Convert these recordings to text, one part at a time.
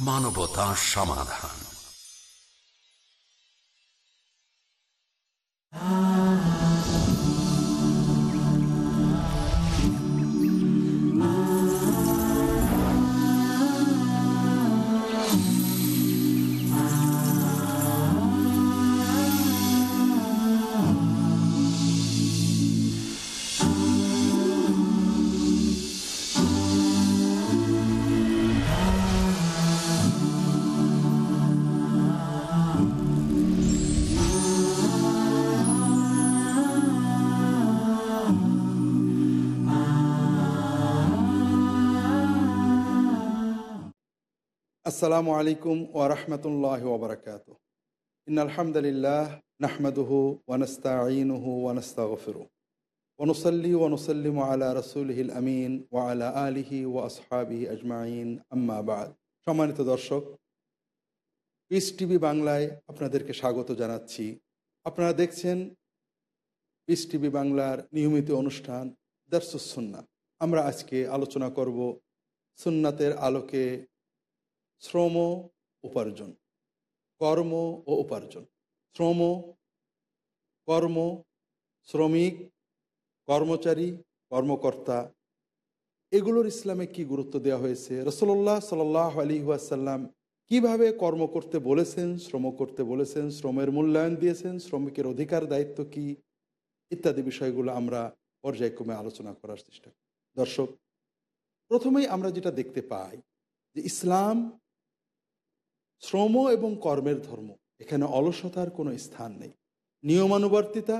মানবতা সমাধান। আসসালামু আলাইকুম ওরহমতুল্লাহ ওবরাকাত ইন আলহামদুলিল্লাহ নাহমদুহু ওয়ানস্তাঈনুহু ওয়ানস্তাগফিরু ওনসল্লি ওনসল্লিম আলা রসুলহিল আমিন ওয়া আলা আলিহি ওয়া আসহাবিহি আজমাইন, আম্মা বাদ। সম্মানিত দর্শক পিস টিভি বাংলায় আপনাদেরকে স্বাগত জানাচ্ছি। আপনারা দেখছেন পিস টিভি বাংলার নিয়মিত অনুষ্ঠান দার্সুসন্না আমরা আজকে আলোচনা করব সুন্নাতের আলোকে শ্রম উপার্জন। কর্ম ও উপার্জন। শ্রম, কর্ম, শ্রমিক, কর্মচারী, কর্মকর্তা, এগুলোর ইসলামে কি গুরুত্ব দেওয়া হয়েছে? রসল্লাহ সাল আলী ওয়াসাল্লাম কীভাবে কর্ম করতে বলেছেন, শ্রম করতে বলেছেন, শ্রমের মূল্যায়ন দিয়েছেন, শ্রমিকের অধিকার, দায়িত্ব কি, ইত্যাদি বিষয়গুলো আমরা পর্যায়ক্রমে আলোচনা করার চেষ্টা করি। দর্শক, প্রথমেই আমরা যেটা দেখতে পাই যে ইসলাম শ্রম এবং কর্মের ধর্ম, এখানে অলসতার কোনো স্থান নেই। নিয়মানুবর্তিতা,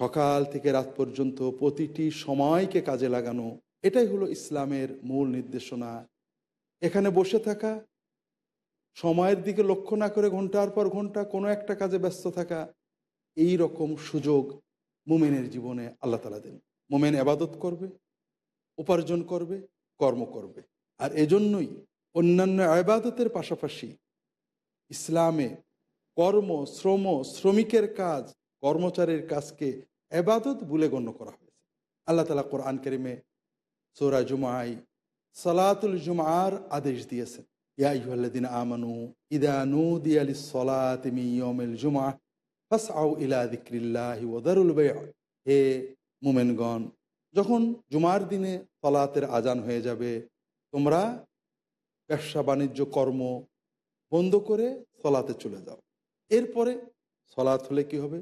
সকাল থেকে রাত পর্যন্ত প্রতিটি সময়কে কাজে লাগানো, এটাই হলো ইসলামের মূল নির্দেশনা। এখানে বসে থাকা, সময়ের দিকে লক্ষ্য না করে ঘণ্টার পর ঘণ্টা কোনো একটা কাজে ব্যস্ত থাকা, এই রকম সুযোগ মোমেনের জীবনে আল্লাহ তালা দেন। মোমেন আবাদত করবে, উপার্জন করবে, কর্ম করবে। আর এজন্যই অন্যান্য আবাদতের পাশাপাশি ইসলামে কর্ম, শ্রম, শ্রমিকের কাজ, কর্মচারীর কাজকে এবাদত বলে গণ্য করা হয়েছে। আল্লাহ তালা কোরআন করিমে সোরা জুমাই সালাতুল জুমার আদেশ দিয়েছেন। ইয়াইহ্লাদিন আমানু ইদানু দিয়ালি সলাতিমি ইয়মেল জুমা ফাস আউ ইলা দিক্রিল্লাহি ওদারুল বে হে মুমেনগণ, যখন জুমার দিনে সলাতের আজান হয়ে যাবে, তোমরা ব্যবসা বাণিজ্য কর্ম বন্ধ করে সলাতে চলে যাও। এরপরে সলাৎ হলে কি হবে?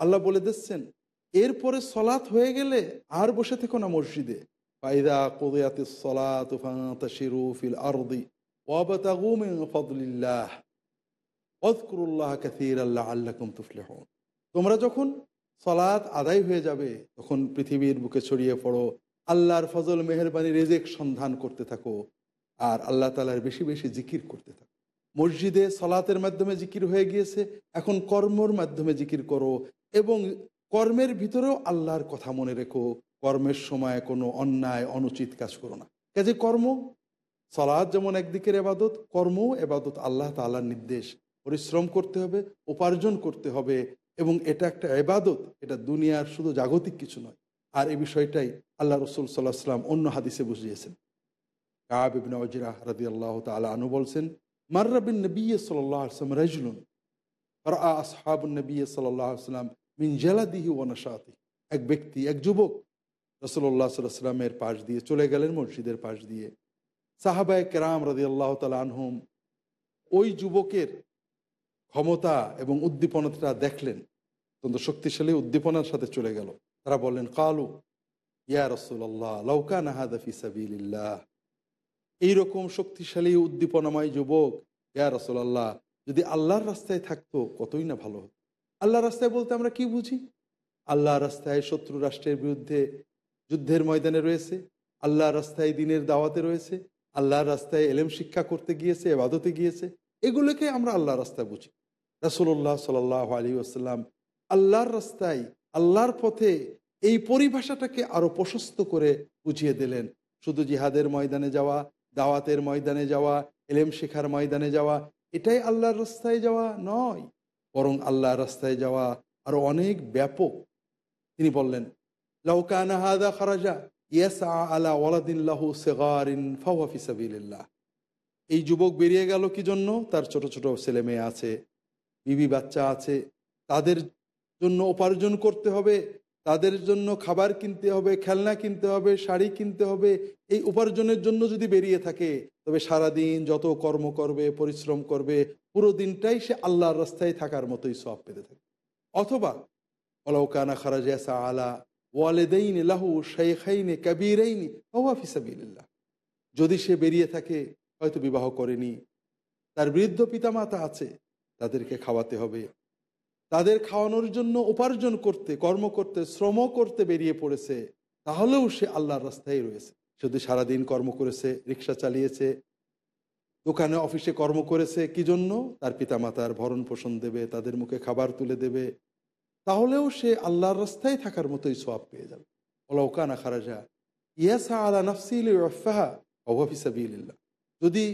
আল্লাহ বলে দিচ্ছেন, এরপরে সলাৎ হয়ে গেলে আর বসে থেকো না মসজিদে। ফাইদা কোদিয়াতে সলাত আরদি আল্লাহ তোমরা যখন সলাৎ আদায় হয়ে যাবে, তখন পৃথিবীর বুকে ছড়িয়ে পড়ো, আল্লাহর ফজল, মেহরবানি, রেজেক সন্ধান করতে থাকো, আর আল্লাহ তালার বেশি বেশি জিকির করতে থাকো। মসজিদে সলাতের মাধ্যমে জিকির হয়ে গিয়েছে, এখন কর্মর মাধ্যমে জিকির করো এবং কর্মের ভিতরেও আল্লাহর কথা মনে রেখো। কর্মের সময় কোনো অন্যায়, অনুচিত কাজ করো না। কাজে কর্ম সলাদ যেমন একদিকের এবাদত, কর্মও এবাদত আল্লাহ তাল্লার নির্দেশ। পরিশ্রম করতে হবে, উপার্জন করতে হবে এবং এটা একটা এবাদত, এটা দুনিয়ার শুধু জাগতিক কিছু নয়। আর এই বিষয়টাই আল্লাহ রসুল সাল্লাহ সাল্লাম অন্য হাদিসে বুঝিয়েছেন। কাব ইবিন ওজিরা রাদি আল্লাহ তালা আনু বলছেন মার্রাবিন নবী সাল্লাম রাজলুন আসহাব নবী সাল্লাম মিন জালাদিহি ওয়ানাসাতি এক ব্যক্তি, এক যুবক রসল্লাহ সাল্লামের পাশ দিয়ে চলে গেলেন মসজিদের পাশ দিয়ে। সাহাবায় কেরাম রাদি আল্লাহ আনহুম ওই যুবকের ক্ষমতা এবং উদ্দীপনাটা দেখলেন। অত্যন্ত শক্তিশালী উদ্দীপনার সাথে চলে গেল। তারা বললেন, কালু, ইয়া রসুল্লাহ লৌকা নাহাদফি সাবিল্লাহ এইরকম শক্তিশালী, উদ্দীপনাময় যুবক, ইয়া রসোল্লাহ যদি আল্লাহর রাস্তায় থাকতো, কতই না ভালো হতো। আল্লাহর রাস্তায় বলতে আমরা কি বুঝি? আল্লাহর রাস্তায় শত্রু রাষ্ট্রের বিরুদ্ধে যুদ্ধের ময়দানে রয়েছে, আল্লাহর রাস্তায় দিনের দাওয়াতে রয়েছে, আল্লাহর রাস্তায় এলেম শিক্ষা করতে গিয়েছে, এবাদতে গিয়েছে, এগুলোকে আমরা আল্লাহর রাস্তায় বুঝি। রাসুল্লাহ সাল আলী আসাল্লাম আল্লাহর রাস্তায়, আল্লাহর পথে এই পরিভাষাটাকে আরও প্রশস্ত করে বুঝিয়ে দিলেন। শুধু জিহাদের ময়দানে যাওয়া দাওয়াতের ময়দানে যাওয়া, এলেম শেখার ময়দানে যাওয়া, এটাই আল্লাহর রাস্তায় যাওয়া নয়। বরং আল্লাহর রাস্তায় যাওয়া আরও অনেক ব্যাপক। তিনি বললেন লাউকানা খারাজা ইয়াসা আলা ওয়ালাদিল্লাহু সেগারিন ফাওয়াফি সাবিলিল্লাহ। এই যুবক বেরিয়ে গেল কি জন্য? তার ছোট ছোট ছেলে মেয়ে আছে, বিবি বাচ্চা আছে, তাদের জন্য উপার্জন করতে হবে তাদের জন্য খাবার কিনতে হবে, খেলনা কিনতে হবে, শাড়ি কিনতে হবে, এই উপার্জনের জন্য যদি বেরিয়ে থাকে, তবে সারাদিন যত কর্ম করবে, পরিশ্রম করবে, পুরো দিনটাই সে আল্লাহর রাস্তায় থাকার মতোই সব পেতে থাকে। অথবা অলৌকানা খারাজা আলা ওয়ালেদাইন লাহু শেখাইনে কাবিরাইনি ফিসাবিল্লাহ যদি সে বেরিয়ে থাকে, হয়তো বিবাহ করেনি, তার বৃদ্ধ পিতামাতা আছে, তাদেরকে খাওয়াতে হবে তাদের খাওয়ানোর জন্য উপার্জন করতে, কর্ম করতে, শ্রম করতে বেরিয়ে পড়েছে, তাহলেও সে আল্লাহর রাস্তায় রয়েছে। শুধু সারাদিন কর্ম করেছে, রিক্সা চালিয়েছে, দোকানে, অফিসে কর্ম করেছে, কি জন্য? তার পিতামাতার ভরণ পোষণ দেবে, তাদের মুখে খাবার তুলে দেবে। তাহলেও সে আল্লাহর রাস্তায় থাকার মতোই সোয়াব পেয়ে যাবে। ওলাউকানা খারাজা, ইয়াসা আলা নাফসিল রফাহা অভাফিসাবিল্লা যদি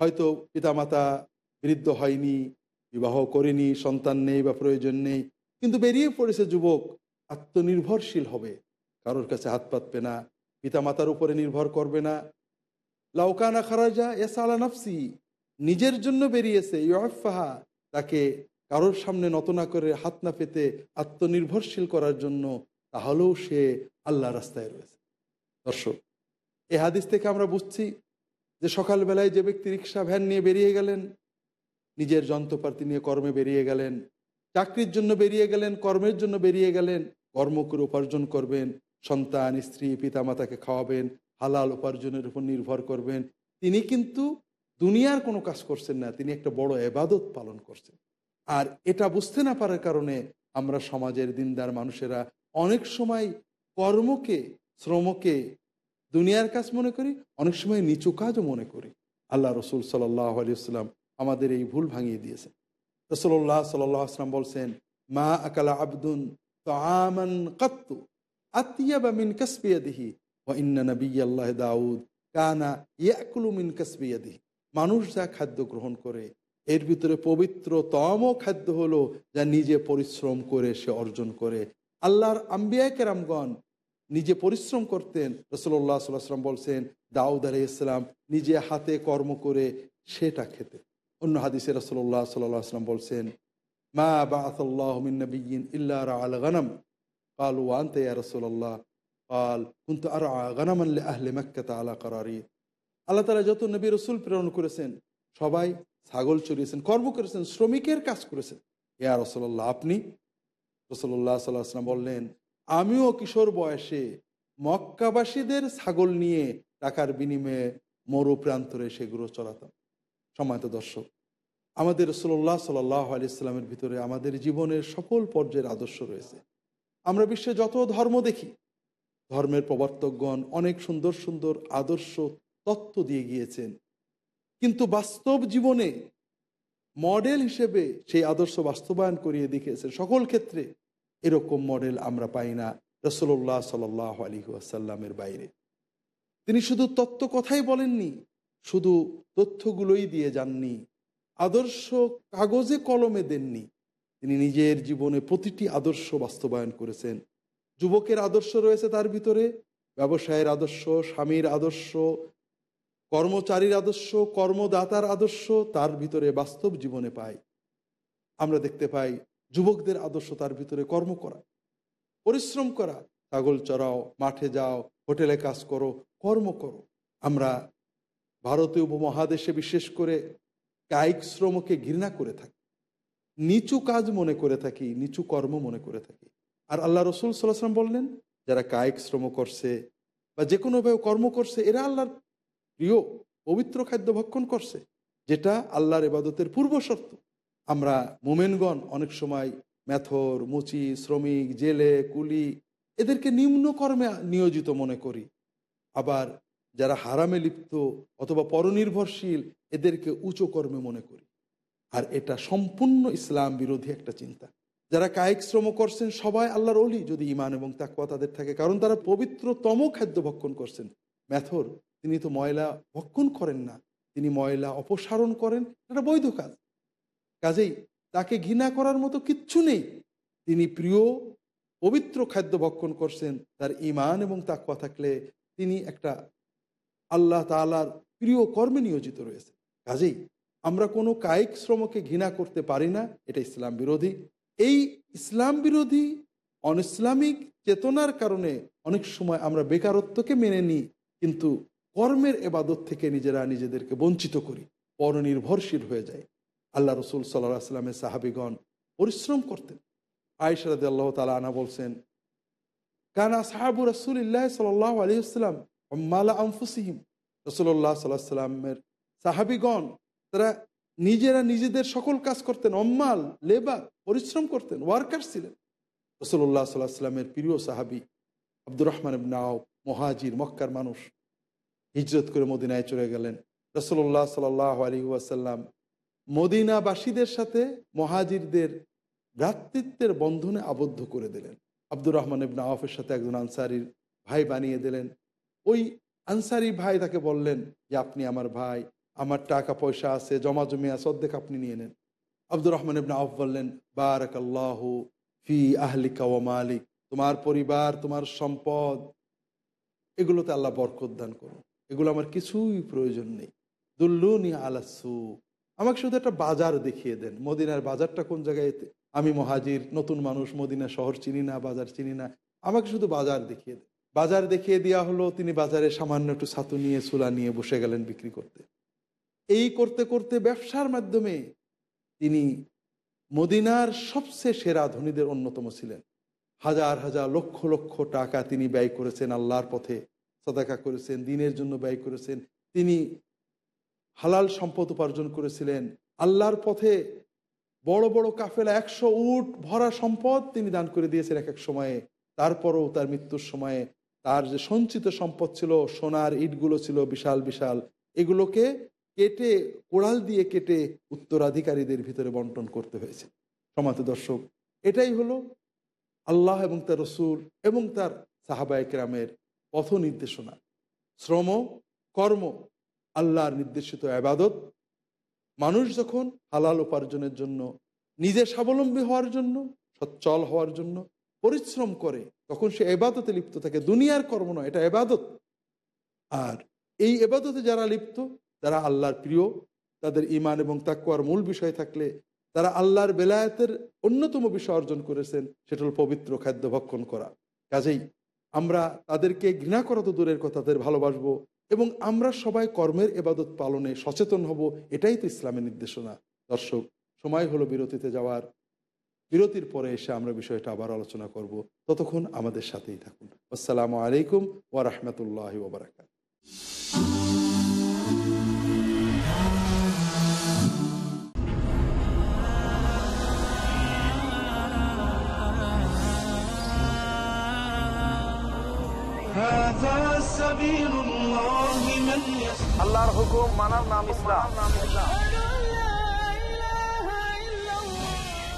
হয়তো পিতামাতা বৃদ্ধ হয়নি বিবাহ করেনি, সন্তান নেই বা প্রয়োজন নেই, কিন্তু বেরিয়ে পড়েছে যুবক, আত্মনির্ভরশীল হবে। কারোর কাছে হাত পাতবে না, পিতামাতার উপরে নির্ভর করবে না। লাউকানা খারাজা এসা আলা নাফসি, নিজের জন্য বেরিয়েছে ইয়ফাহা তাকে কারোর সামনে নত না করে হাত না পেতে আত্মনির্ভরশীল করার জন্য, তাহলেও সে আল্লাহ রাস্তায় রয়েছে। দর্শক, এ হাদিস থেকে আমরা বুঝছি যে সকালবেলায় যে ব্যক্তি রিক্সা ভ্যান নিয়ে বেরিয়ে গেলেন নিজের যন্ত্রপাতি নিয়ে কর্মে বেরিয়ে গেলেন, চাকরির জন্য বেরিয়ে গেলেন, কর্মের জন্য বেরিয়ে গেলেন, কর্ম করে উপার্জন করবেন, সন্তান, স্ত্রী, পিতামাতাকে খাওয়াবেন, হালাল উপার্জনের উপর নির্ভর করবেন। তিনি কিন্তু দুনিয়ার কোনো কাজ করছেন না, তিনি একটা বড় এবাদত পালন করছেন। আর এটা বুঝতে না পারার কারণে আমরা সমাজের দিনদার মানুষেরা অনেক সময় কর্মকে, শ্রমকে দুনিয়ার কাজ মনে করি, অনেক সময় নিচু কাজও মনে করি। আল্লাহ রসুল সাল্লাহ আলিয়াল্লাম আমাদের এই ভুল ভাঙিয়ে দিয়েছে। রসল্লাহ সাল্লাহ আসলাম বলছেন, মা আকালা আবদুন তো আমান কাত্তু আতিয়া মিন কাসবিয়াদিহি ও ইন্না নবী আল্লাহ দাউদ কানা ইয়াকুলু মিন কাসবিয়াদিহি মানুষ যা খাদ্য গ্রহণ করে, এর ভিতরে পবিত্রতম খাদ্য হলো যা নিজে পরিশ্রম করে সে অর্জন করে। আল্লাহর আম্বিয়া কেরামগণ নিজে পরিশ্রম করতেন। রসল্লাহ সাল্লাম বলছেন, দাউদ আলি ইসলাম নিজে হাতে কর্ম করে সেটা খেতে অন্য হাদিসে রসল্লাহ সাল্লাম বলছেন, মা বাহমিন ইল্লা আল গনম। কাল ওয়ান্তে রসল্লাহ কাল, কিন্তু আর গনামাল্লে আহলে মক্কাতা আলা করারি। আল্লাহ তালা যত নবী রসুল প্রেরণ করেছেন, সবাই ছাগল চড়িয়েছেন, কর্ম করেছেন, শ্রমিকের কাজ করেছেন। ইয়া রসল্লাহ আপনি? রসল্লাহ সাল্লাহ বললেন, আমিও কিশোর বয়সে মক্কাবাসীদের ছাগল নিয়ে টাকার বিনিময়ে মরু প্রান্তরে সেগুলো চলাতাম সময়ত দর্শক আমাদের রসল্লাহ সাল্লাহ আলি ইসলামের ভিতরে আমাদের জীবনের সকল পর্যায়ের আদর্শ রয়েছে। আমরা বিশ্বে যত ধর্ম দেখি, ধর্মের প্রবর্তকগণ অনেক সুন্দর সুন্দর আদর্শ তত্ত্ব দিয়ে গিয়েছেন। কিন্তু বাস্তব জীবনে মডেল হিসেবে সেই আদর্শ বাস্তবায়ন করিয়ে দেখিয়েছেন। সকল ক্ষেত্রে এরকম মডেল আমরা পাই না রসল্লাহ সাল আলী আসাল্লামের বাইরে। তিনি শুধু তত্ত্ব কথাই বলেননি, শুধু তথ্যগুলোই দিয়ে যাননি। আদর্শ কাগজে কলমে দেননি। তিনি নিজের জীবনে প্রতিটি আদর্শ বাস্তবায়ন করেছেন। যুবকের আদর্শ রয়েছে তার ভিতরে। ব্যবসায়ের আদর্শ, স্বামীর আদর্শ, কর্মচারীর আদর্শ, কর্মদাতার আদর্শ তার ভিতরে বাস্তব জীবনে পাই আমরা দেখতে পাই যুবকদের আদর্শ তার ভিতরে কর্ম করা, পরিশ্রম করা। ছাগল চড়াও, মাঠে যাও, হোটেলে কাজ করো, কর্ম করো। আমরা ভারতীয় উপমহাদেশে বিশেষ করে কায়িক শ্রমকে ঘৃণা করে থাকি। নিচু কাজ মনে করে থাকি, নিচু কর্ম মনে করে থাকি। আর আল্লাহ রসুল সাল্লাহাম বললেন, যারা কায়িক শ্রম করছে বা যে কোনোভাবে কর্ম করছে, এরা আল্লাহর প্রিয় পবিত্র খাদ্য ভক্ষণ করছে, যেটা আল্লাহর এবাদতের পূর্ব শর্ত আমরা মোমেনগণ অনেক সময় মেথর, মুচি, শ্রমিক, জেলে, কুলি, এদেরকে নিম্ন কর্মে নিয়োজিত মনে করি। আবার যারা হারামে লিপ্ত অথবা পরনির্ভরশীল, এদেরকে উঁচু কর্মে মনে করি। আর এটা সম্পূর্ণ ইসলাম বিরোধী একটা চিন্তা। যারা কায়িক শ্রম করছেন, সবাই আল্লাহর অলি যদি ইমান এবং তাকুয়া তাদের থাকে, কারণ তারা পবিত্রতম খাদ্য ভক্ষণ করছেন। ম্যাথর, তিনি তো ময়লা ভক্ষণ করেন না। তিনি ময়লা অপসারণ করেন, এটা বৈধ কাজ। কাজেই তাকে ঘৃণা করার মতো কিচ্ছু নেই। তিনি প্রিয়, পবিত্র খাদ্য ভক্ষণ করছেন, তার ইমান এবং তাকুয়া থাকলে তিনি একটা আল্লাহ তালার প্রিয় কর্মে নিয়োজিত রয়েছে। কাজেই আমরা কোনো কায়িক শ্রমকে ঘৃণা করতে পারি না, এটা ইসলাম বিরোধী। এই ইসলাম বিরোধী অন ইসলামিক চেতনার কারণে অনেক সময় আমরা বেকারত্বকে মেনে নিই, কিন্তু কর্মের এবাদত থেকে নিজেরা নিজেদেরকে বঞ্চিত করি, পরনির্ভরশীল হয়ে যায়। আল্লাহ রসুল সাল্লাহ আসলামের সাহাবিগণ পরিশ্রম করতেন। আয়সরাদ আল্লাহ তালা আনা বলছেন, কানা সাহাবু রসুল্লাহ সাল্লাহ আলী মালা আমফুসিহিম রসুল্লাহ সাল্লাহ সাল্লামের সাহাবিগণ, তারা নিজেরা নিজেদের সকল কাজ করতেন, অম্মাল, লেবার, পরিশ্রম করতেন ওয়ার্কার ছিলেন। রসুল্লাহ সাল্লাহ সাল্লামের প্রিয় সাহাবি আব্দুর রহমান নাও মহাজির, মক্কার মানুষ, হিজরত করে মদিনায় চলে গেলেন। রসুল্লাহ সাল্লাহ আলী ওয়াসাল্লাম মদিনাবাসীদের সাথে মহাজিরদের ভ্রাতৃত্বের বন্ধনে আবদ্ধ করে দিলেন। আব্দুর রহমান ইবনা আওফের সাথে একজন আনসারির ভাই বানিয়ে দিলেন। ওই আনসারি ভাই তাকে বললেন যে আপনি আমার ভাই, আমার টাকা পয়সা আছে, জমা জমি আছে, অর্ধেক আপনি নিয়ে নেন। আব্দুর রহমান ইবনা আউফ বললেন বারাক আল্লাহ ফি আহলিকা ও মালিক, তোমার পরিবার, তোমার সম্পদ, এগুলোতে আল্লাহ বরকত দান করুন। এগুলো আমার কিছুই প্রয়োজন নেই। দুল্লুনি আলাসু আমাকে শুধু একটা বাজার দেখিয়ে দেন। মদিনার বাজারটা কোন জায়গায়? আমি মহাজির, নতুন মানুষ, মদিনা শহর চিনি না, বাজার চিনি না। আমাকে শুধু বাজার দেখিয়ে দেন। বাজার দেখিয়ে দেওয়া হলো, তিনি বাজারে সামান্য একটু ছাতু নিয়ে, চুলা নিয়ে বসে গেলেন বিক্রি করতে। এই করতে করতে ব্যবসার মাধ্যমে তিনি মদিনার সবচেয়ে সেরা ধনীদের অন্যতম ছিলেন। হাজার হাজার লক্ষ লক্ষ টাকা তিনি ব্যয় করেছেন আল্লাহর পথে, সদাকা করেছেন, দিনের জন্য ব্যয় করেছেন। তিনি হালাল সম্পদ উপার্জন করেছিলেন। আল্লাহর পথে বড় বড় কাফেলা একশো উট ভরা সম্পদ তিনি দান করে দিয়েছেন এক এক সময়ে। তারপরও তার মৃত্যুর সময়ে তার যে সঞ্চিত সম্পদ ছিল, সোনার ইটগুলো ছিল বিশাল বিশাল, এগুলোকে কেটে, কোড়াল দিয়ে কেটে উত্তরাধিকারীদের ভিতরে বন্টন করতে হয়েছে। সমাত দর্শক, এটাই হলো আল্লাহ এবং তার রসুল এবং তার সাহাবায়করামের পথ নির্দেশনা। শ্রম, কর্ম, আল্লাহর নির্দেশিত আবাদত। মানুষ যখন হালাল উপার্জনের জন্য, নিজে স্বাবলম্বী হওয়ার জন্য, সচ্ছল হওয়ার জন্য পরিশ্রম করে তখন সে এবাদতে লিপ্ত থাকে দুনিয়ার কর্ম নয়, এটা এবাদত। আর এই এবাদতে যারা লিপ্ত, তারা আল্লাহর প্রিয়, তাদের ইমান এবং তাকুয়ার মূল বিষয় থাকলে তারা আল্লাহর বেলায়েতের অন্যতম বিষয় অর্জন করেছেন, সেটা হল পবিত্র খাদ্য ভক্ষণ করা। কাজেই আমরা তাদেরকে ঘৃণা করা তো দূরের কথা, তাদের ভালোবাসবো এবং আমরা সবাই কর্মের এবাদত পালনে সচেতন হব, এটাই তো ইসলামের নির্দেশনা। দর্শক, সময় হলো বিরতিতে যাওয়ার। বিরতির পরে এসে আমরা বিষয়টা আবার আলোচনা করব। ততক্ষণ আমাদের সাথেই থাকুন। আসসালামু আলাইকুম ওয়া রাহমাতুল্লাহি ওয়া বারাকাতুহু। আল্লাহর হুকুম মানার নাম ইসলাম।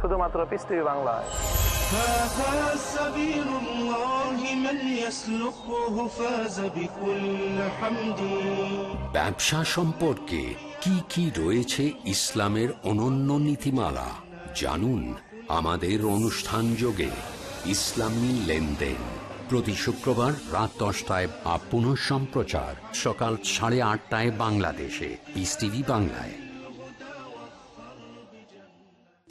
শুধুমাত্র পিস টিভি বাংলায়। ব্যবসা সম্পর্কে কি কি রয়েছে ইসলামের অনন্য নীতিমালা জানুন আমাদের অনুষ্ঠান যোগে ইসলামী লেনদেন। প্রতি শুক্রবার রাত দশটায় বা সম্প্রচার সকাল সাড়ে আটটায় বাংলাদেশে পিস টিভি বাংলায়।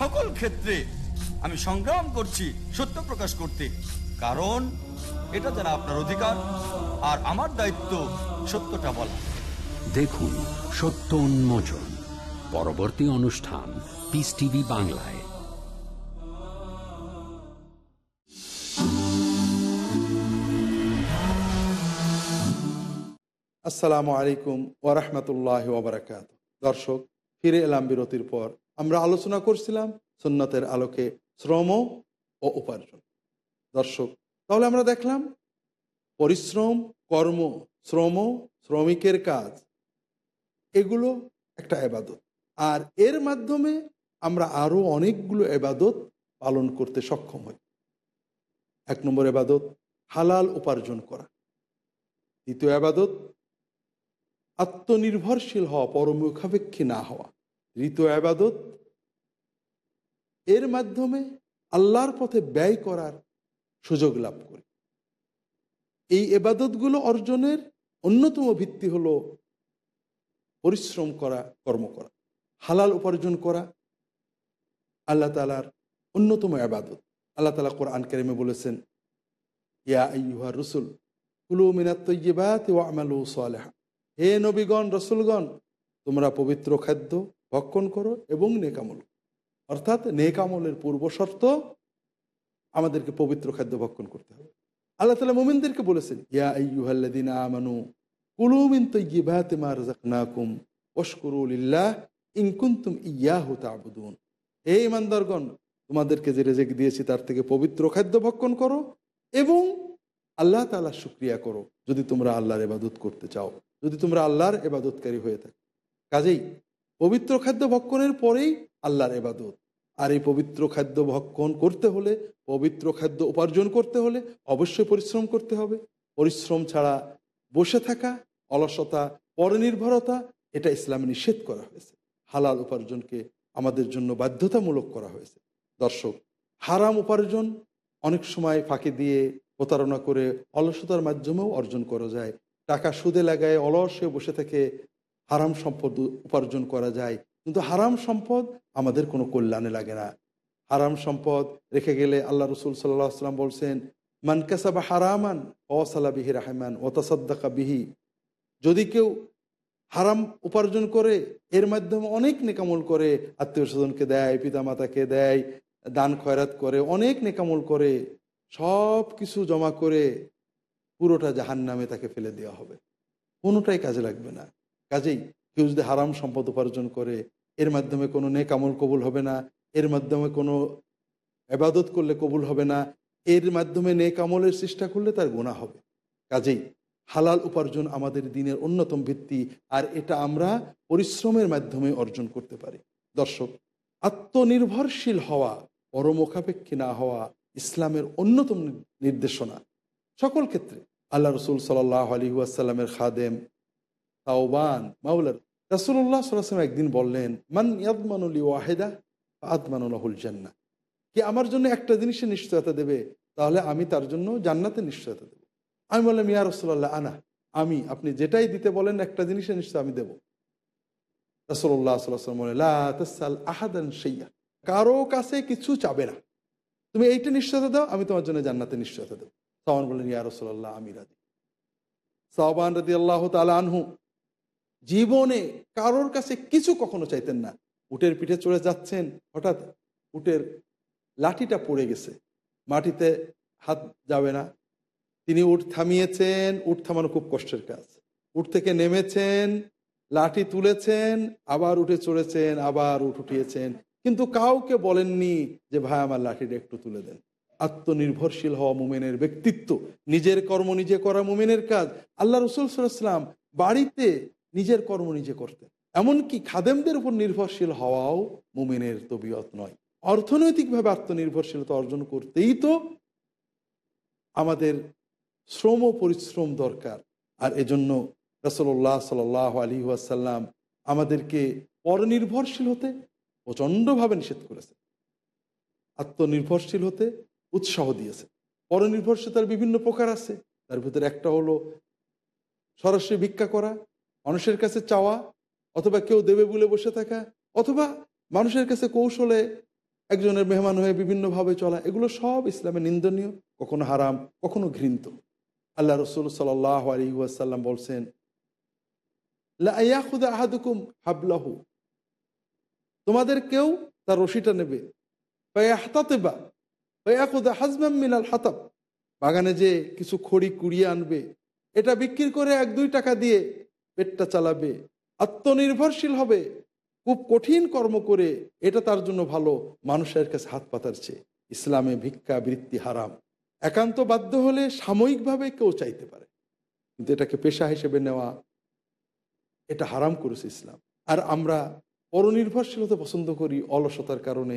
সকল ক্ষেত্রে আমি সংগ্রাম করছি সত্য প্রকাশ করতে। কারণ এটা যেন আপনার অধিকার আর আমার দায়িত্ব সত্যটা বলা। দেখুন সত্য উন্মোচন পরবর্তী অনুষ্ঠান পিস টিভি বাংলায়। আসসালামু আলাইকুম ওরহমতুল্লাহ ওবরাকাত দর্শক ফিরে এলাম বিরতির পর। আমরা আলোচনা করছিলাম সুন্নতের আলোকে শ্রম ও উপার্জন। দর্শক, তাহলে আমরা দেখলাম পরিশ্রম, কর্ম, শ্রম, শ্রমিকের কাজ, এগুলো একটা এবাদত। আর এর মাধ্যমে আমরা আরও অনেকগুলো এবাদত পালন করতে সক্ষম হই। এক নম্বর এবাদত, হালাল উপার্জন করা। দ্বিতীয় আবাদত আত্মনির্ভরশীল হওয়া, পরমুখাপেক্ষী না হওয়া। ঋতু আবাদত, এর মাধ্যমে আল্লাহর পথে ব্যয় করার সুযোগ লাভ করি। এই এবাদতগুলো অর্জনের অন্যতম ভিত্তি হলো পরিশ্রম করা, কর্ম করা, হালাল উপার্জন করা। আল্লাহ তালার অন্যতম আবাদত। আল্লাহ তালা কোরআন কারিমে বলেছেন, ইয়া আইয়ুহা রসুল, কুলু মিনাত তৈবাত ওয়া আমালু সালেহা। হে নবীগণ, রসুলগণ, তোমরা পবিত্র খাদ্য ভক্ষণ করো এবং নেকামল অর্থাৎ নেকামলের পূর্ব শর্ত আমাদেরকে পবিত্র খাদ্য ভক্ষণ করতে হবে। আল্লাহ তালা মোমিনদেরকে বলেছেন, ইয়া আইয়ুহাল্লাদিন আমানু কুলু মিন তৈবাত মা রাযাকনাকুম ওয়াশকুরুলিল্লাহ ইন কুনতুম ইয়াহু তা'বুদুন। হে ইমানদারগণ তোমাদেরকে যে রেজেক দিয়েছি তার থেকে পবিত্র খাদ্য ভক্ষণ করো এবং আল্লাহ তালা শুক্রিয়া করো যদি তোমরা আল্লাহর এবাদত করতে চাও, যদি তোমরা আল্লাহর এবাদতকারী হয়ে থাকো। কাজেই পবিত্র খাদ্য ভক্ষণের পরেই আল্লাহর এবাদত আর এই পবিত্র খাদ্য ভক্ষণ করতে হলে, পবিত্র খাদ্য উপার্জন করতে হলে অবশ্যই পরিশ্রম করতে হবে। পরিশ্রম ছাড়া বসে থাকা, অলসতা, পরনির্ভরতা, এটা ইসলামে নিষেধ করা হয়েছে। হালাল উপার্জনকে আমাদের জন্য বাধ্যতামূলক করা হয়েছে। দর্শক, হারাম উপার্জন অনেক সময় ফাঁকি দিয়ে প্রতারণা করে অলসতার মাধ্যমেও অর্জন করা যায়। টাকা সুদে লাগায় অলসে বসে থেকে হারাম সম্পদ উপার্জন করা যায়। কিন্তু হারাম সম্পদ আমাদের কোনো কল্যাণে লাগে না। হারাম সম্পদ রেখে গেলে আল্লাহ রসুল সাল্লাহ আসলাম বলছেন মানকাসাবা হারামান, অসালা বিহি রাহমান ওতাসাদ্দাকা বিহি। যদি কেউ হারাম উপার্জন করে, এর মাধ্যমে অনেক নেকামল করে, আত্মীয় স্বজনকে দেয়, পিতামাতাকে দেয়, দান খয়রাত করে, অনেক নেকামল করে, সব কিছু জমা করে পুরোটা জাহান নামে তাকে ফেলে দেওয়া হবে। কোনোটাই কাজে লাগবে না। কাজেই কেউ যদি হারাম সম্পদ উপার্জন করে, এর মাধ্যমে কোনো নেক আমল কবুল হবে না, এর মাধ্যমে কোনো এবাদত করলে কবুল হবে না, এর মাধ্যমে নেক আমলের চেষ্টা করলে তার গোনা হবে। কাজেই হালাল উপার্জন আমাদের দিনের অন্যতম ভিত্তি, আর এটা আমরা পরিশ্রমের মাধ্যমে অর্জন করতে পারি। দর্শক, আত্মনির্ভরশীল হওয়া পরমুখাপেক্ষী না হওয়া ইসলামের অন্যতম নির্দেশনা। সকল ক্ষেত্রে আল্লাহ রসুল সাল্লাহ আলী আসাল্লামের খাদেম তাওবান মাউলার রাসুল্লাহ সাল্লাম একদিন বললেন, মান ইয়াদমানুল ওয়াহেদা আদমানুল্লাহুল জান্না কি আমার জন্য একটা জিনিসের নিশ্চয়তা দেবে, তাহলে আমি তার জন্য জান্নাতে নিশ্চয়তা দেবো। আমি বললাম, ইয়া রসুল্লাহ আনা, আমি, আপনি যেটাই দিতে বলেন একটা জিনিসের নিশ্চয় আমি দেবো। রসল্লাহ সাল্লাম বলে আহাদান সেইয়া কারও কাছে কিছু চাবে না। তুমি এইটা নিশ্চয়তা দাও, আমি তোমার জন্য জান্নাতে নিশ্চয়তা দেবো। সাওয়ান বললেন, ইয়া রসল্লাহ আমি রাজি। সাহবান রাদি আল্লাহ তালা আনহু জীবনে কারোর কাছে কিছু কখনো চাইতেন না। উটের পিঠে চড়ে যাচ্ছেন, হঠাৎ উটের লাঠিটা পড়ে গেছে। মাটিতে হাত যাবে না। তিনি উঠ থামিয়েছেন উঠ থামানো খুব কষ্টের কাজ। উঠ থেকে নেমেছেন, লাঠি তুলেছেন, আবার উঠে চড়েছেন, আবার উঠ উঠিয়েছেন। কিন্তু কাউকে বলেননি যে, ভাই, আমার লাঠিটা একটু তুলে দেন। আত্মনির্ভরশীল হওয়া মুমেনের ব্যক্তিত্ব, নিজের কর্ম নিজে করা মুমেনের কাজ। আল্লাহ রসুল সাল্লাম বাড়িতে নিজের কর্ম নিজে করতেন এমনকি খাদেমদের উপর নির্ভরশীল হওয়াও মুমিনের তবিয়ত নয়। অর্থনৈতিকভাবে আত্মনির্ভরশীলতা অর্জন করতেই তো আমাদের শ্রম ও পরিশ্রম দরকার। আর এজন্য রসল্লাহ সাল আলী ওয়াসাল্লাম আমাদেরকে পরনির্ভরশীল হতে প্রচণ্ডভাবে নিষেধ করেছে আত্মনির্ভরশীল হতে উৎসাহ দিয়েছে পরনির্ভরশীলতার বিভিন্ন প্রকার আছে। তার ভিতরে একটা হলো সরাসরি ভিক্ষা করা মানুষের কাছে চাওয়া, অথবা কেউ দেবে বলে বসে থাকা, অথবা মানুষের কাছে কৌশলে একজনের মেহমান হয়ে বিভিন্নভাবে চলা, এগুলো সব ইসলামে নিন্দনীয়, কখনো হারাম, কখনো ঘৃণিত। আল্লাহ রসুল সাল আলী ওয়াসাল্লাম বলছেন আহাদুকুম হাবলাহু। তোমাদের কেউ তার রশিটা নেবে। হাতাতে বা হাজমাম মিনাল হাতাব। বাগানে যে কিছু খড়ি কুড়িয়ে আনবে, এটা বিক্রি করে এক দুই টাকা দিয়ে পেটটা চালাবে, আত্মনির্ভরশীল হবে, খুব কঠিন কর্ম করে এটা তার জন্য ভালো। মানুষের কাছে হাত পাতার চেয়ে ইসলামে ভিক্ষা, বৃত্তি হারাম। একান্ত বাধ্য হলে সাময়িকভাবে কেউ চাইতে পারে। কিন্তু এটাকে পেশা হিসেবে নেওয়া, এটা হারাম করেছে ইসলাম। আর আমরা পরনির্ভরশীলতা পছন্দ করি অলসতার কারণে।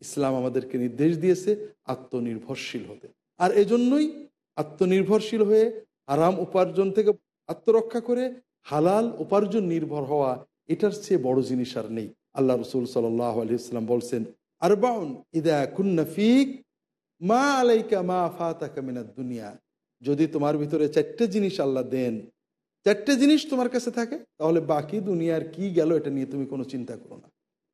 ইসলাম আমাদেরকে নির্দেশ দিয়েছে আত্মনির্ভরশীল হতে। আর এজন্যই আত্মনির্ভরশীল হয়ে আরাম উপার্জন থেকে আত্মরক্ষা করে হালাল উপার্জন নির্ভর হওয়া, এটার চেয়ে বড় জিনিস আর নেই। আল্লাহ রসুল আলিয়াল্লাম বলছেন, আরবাউন ইদা কুন্নাফিক মা আলাইকা মা ফাতাকা মিনাদ দুনিয়া। যদি তোমার ভিতরে চারটে জিনিস আল্লাহ দেন, চারটে জিনিস তোমার কাছে থাকে, তাহলে বাকি দুনিয়ার কি গেল এটা নিয়ে তুমি কোনো চিন্তা করো না।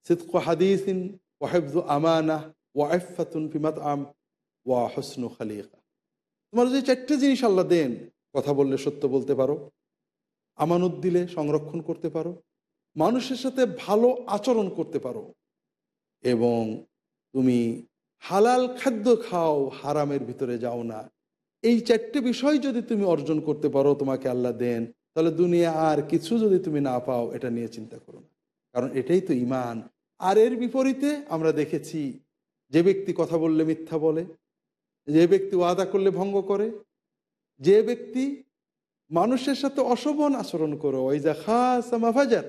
সিদ্ক হাদিসিন ওয়াহেবজু আমানা ওয়াইফাতুন ফিমাত আম ওয়া হসনু খালিকা। তোমার যদি চারটে জিনিস আল্লাহ দেন, কথা বললে সত্য বলতে পারো। আমানত দিলে সংরক্ষণ করতে পারো, মানুষের সাথে ভালো আচরণ করতে পারো এবং তুমি হালাল খাদ্য খাও, হারামের ভিতরে যাও না। এই চারটে বিষয় যদি তুমি অর্জন করতে পারো, তোমাকে আল্লাহ দেন, তাহলে দুনিয়া আর কিছু যদি তুমি না পাও, এটা নিয়ে চিন্তা করো না। কারণ এটাই তো ইমান। আর এর বিপরীতে আমরা দেখেছি, যে ব্যক্তি কথা বললে মিথ্যা বলে, যে ব্যক্তি ওয়াদা করলে ভঙ্গ করে, যে ব্যক্তি মানুষের সাথে অশোভন আচরণ করো। ওই যা খাস মাফাজার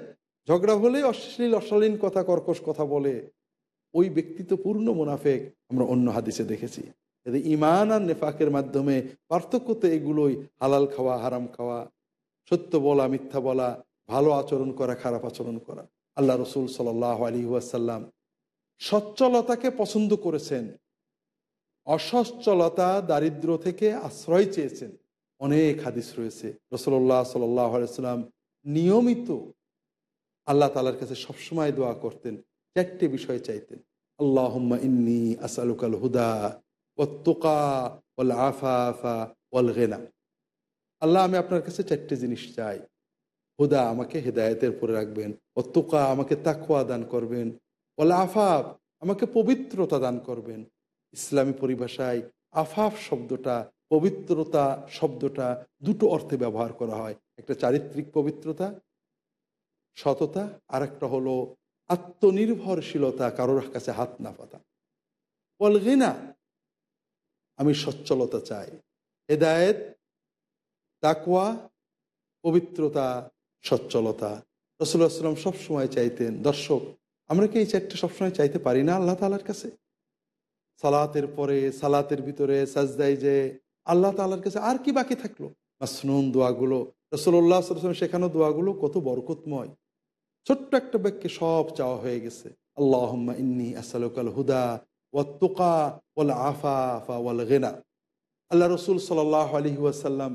ঝগড়া হলে অশ্লীল, অশালীন কথা, কর্কশ কথা বলে। ওই ব্যক্তি তো পূর্ণ মুনাফেক। আমরা অন্য হাদিসে দেখেছি। এতে ইমান আর নেফাকের মাধ্যমে পার্থক্য তো এগুলোই, হালাল খাওয়া, হারাম খাওয়া, সত্য বলা, মিথ্যা বলা, ভালো আচরণ করা, খারাপ আচরণ করা। আল্লাহ রসুল সাল আলী ওয়াসাল্লাম সচ্ছলতাকে পছন্দ করেছেন। অসচ্ছলতা দারিদ্র থেকে আশ্রয় চেয়েছেন। অনেক হাদিস রয়েছে। রসল্লাহ সাল্লাম নিয়মিত আল্লাহ তালার কাছে সবসময় দোয়া করতেন, চারটে বিষয় চাইতেন। আল্লাহ ইন্নি আসালুকাল হুদা ও তোকা ওল আফা আফা ওল গেনা। আল্লাহ, আমি আপনার কাছে চারটে জিনিস চাই। হুদা আমাকে হেদায়তের পরে রাখবেন ও তোকা আমাকে তাকুয়া দান করবেন ওল আফাফ আমাকে পবিত্রতা দান করবেন। ইসলামী পরিভাষায় আফাফ শব্দটা পবিত্রতা শব্দটা দুটো অর্থে ব্যবহার করা হয়। একটা চারিত্রিক পবিত্রতা, সততা আর একটা হলো আত্মনির্ভরশীলতা, কারোর কাছে হাত না পাতা। বলগিনা আমি সচ্ছলতা চাই। হেদায়েত তাকুয়া পবিত্রতা, সচ্ছলতা। রসুল্লাহ সাল্লাম সবসময় চাইতেন, দর্শক, আমরা কি এই চারটে সবসময় চাইতে পারি না আল্লাহ তালার কাছে? সালাতের পরে, সালাতের ভিতরে সাজদাই যে আল্লাহ তালার কাছে আর কি বাকি থাকল? মাসনুন দোয়াগুলো। রসল্লাহ সাল্লাম শেখানো দোয়াগুলো কত বরকতময়। ছোট্ট একটা বাক্যে সব চাওয়া হয়ে গেছে। আল্লাহ ইন্নি আসালুকাল হুদা ওয়াত্তুকা ওয়াল আফা আফা ওয়াল গেনা। আল্লাহ রসুল সাল্লাহ আলী ওয়াসাল্লাম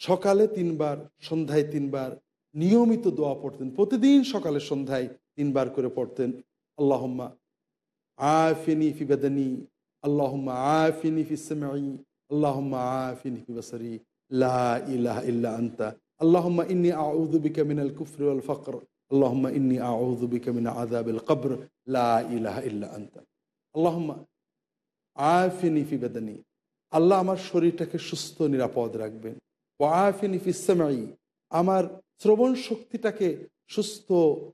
সকালে তিনবার, সন্ধ্যায় তিনবার নিয়মিত দোয়া পড়তেন। প্রতিদিন সকালে, সন্ধ্যায় তিনবার করে পড়তেন। আল্লাহম্মা আফিনি ফি বেদানি, আল্লাহম্মা আফিনি ফি সামাই লা ইলাহা কবর। লা ইলাহা বেদানি। আল্লাহ আমার শরীরটাকে সুস্থ নিরাপদ রাখবেন। ও আফিনি ফি সামাই আমার শ্রবণ শক্তিটাকে সুস্থ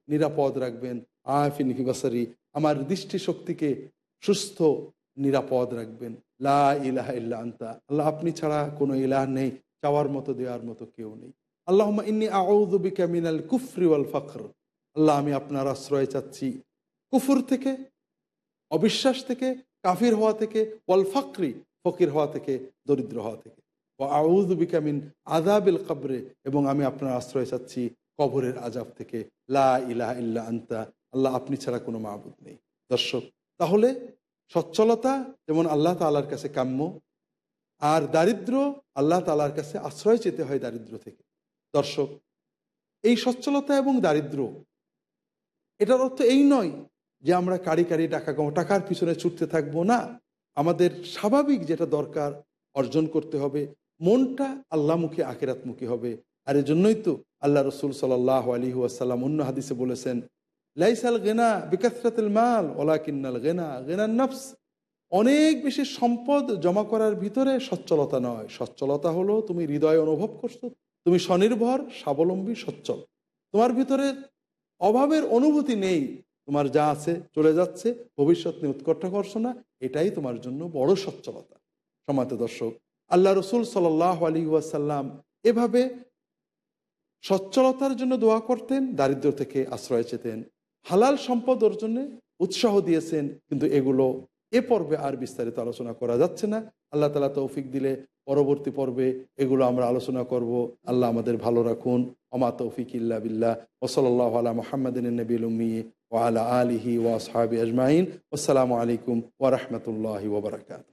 নিরাপদ রাখবেন। আফিনি ফি বাসারি। আমার দৃষ্টি শক্তিকে সুস্থ নিরাপদ রাখবেন। লা ইলাহা ইল্লা আন্তা। আল্লাহ, আপনি ছাড়া কোনো ইলাহ নেই, চাওয়ার মতো, দেওয়ার মতো কেউ নেই। আল্লাহ ইন্নি আউদুবিকা মিনাল কুফরি ওয়াল ফখর আল্লাহ, আমি আপনার আশ্রয় চাচ্ছি কুফুর থেকে, অবিশ্বাস থেকে, কাফির হওয়া থেকে, ওয়াল ফকরি, ফকির হওয়া থেকে, দরিদ্র হওয়া থেকে। ও আউদুবিকা মিন আজাবিল কবরে, এবং আমি আপনার আশ্রয় চাচ্ছি কবরের আজাব থেকে। লা ইলাহা ইল্লা আন্তা। আল্লাহ, আপনি ছাড়া কোনো মাহবুদ নেই। দর্শক, তাহলে সচ্ছলতা যেমন আল্লাহ তালার কাছে কাম্য, আর দারিদ্র আল্লাহ তালার কাছে আশ্রয় চেতে হয় দারিদ্র থেকে। দর্শক, এই সচ্ছলতা এবং দারিদ্র, এটার অর্থ এই নয় যে আমরা কারি কারি টাকা কম টাকার পিছনে ছুটতে থাকব না। আমাদের স্বাভাবিক যেটা দরকার অর্জন করতে হবে, মনটা আল্লাহমুখী, আখেরাতমুখী হবে। আর এজন্যই তো আল্লাহ রসুল সাল্লাহ আলী আসাল্লাম অন্য হাদিসে বলেছেন লাইসাল গেনা বিকাসরাতুল মাল ওলা কিন্নাল গেনা গেনার নফস অনেক বেশি সম্পদ জমা করার ভিতরে সচ্ছলতা নয়। সচ্ছলতা হলো তুমি হৃদয় অনুভব করছ, তুমি স্বনির্ভর, স্বাবলম্বী, সচ্ছল। তোমার ভিতরে অভাবের অনুভূতি নেই। তোমার যা আছে চলে যাচ্ছে, ভবিষ্যৎ নিয়ে উৎকর্ষ না, এটাই তোমার জন্য বড় সচ্ছলতা। সমাতে দর্শক, আল্লাহ রসুল সাল্লাহ আলী ওয়াসাল্লাম এভাবে সচ্ছলতার জন্য দোয়া করতেন দারিদ্র থেকে আশ্রয় চেতেন। হালাল সম্পদ অর্জনে উৎসাহ দিয়েছেন, কিন্তু এগুলো এ পর্বে আর বিস্তারিত আলোচনা করা যাচ্ছে না। আল্লাহ তালা তৌফিক দিলে পরবর্তী পর্বে এগুলো আমরা আলোচনা করব। আল্লাহ আমাদের ভালো রাখুন। অমা তৌফিক ইল্লা বিল্লাহ। ওসলাল্লাহ আলা মোহাম্মদিন নবীল উম্মি ও আলা আলিহি ওয়া সাহাবি আজমাইন। আসসালামু আলাইকুম ওরহমতুল্লাহি ওবরাকাত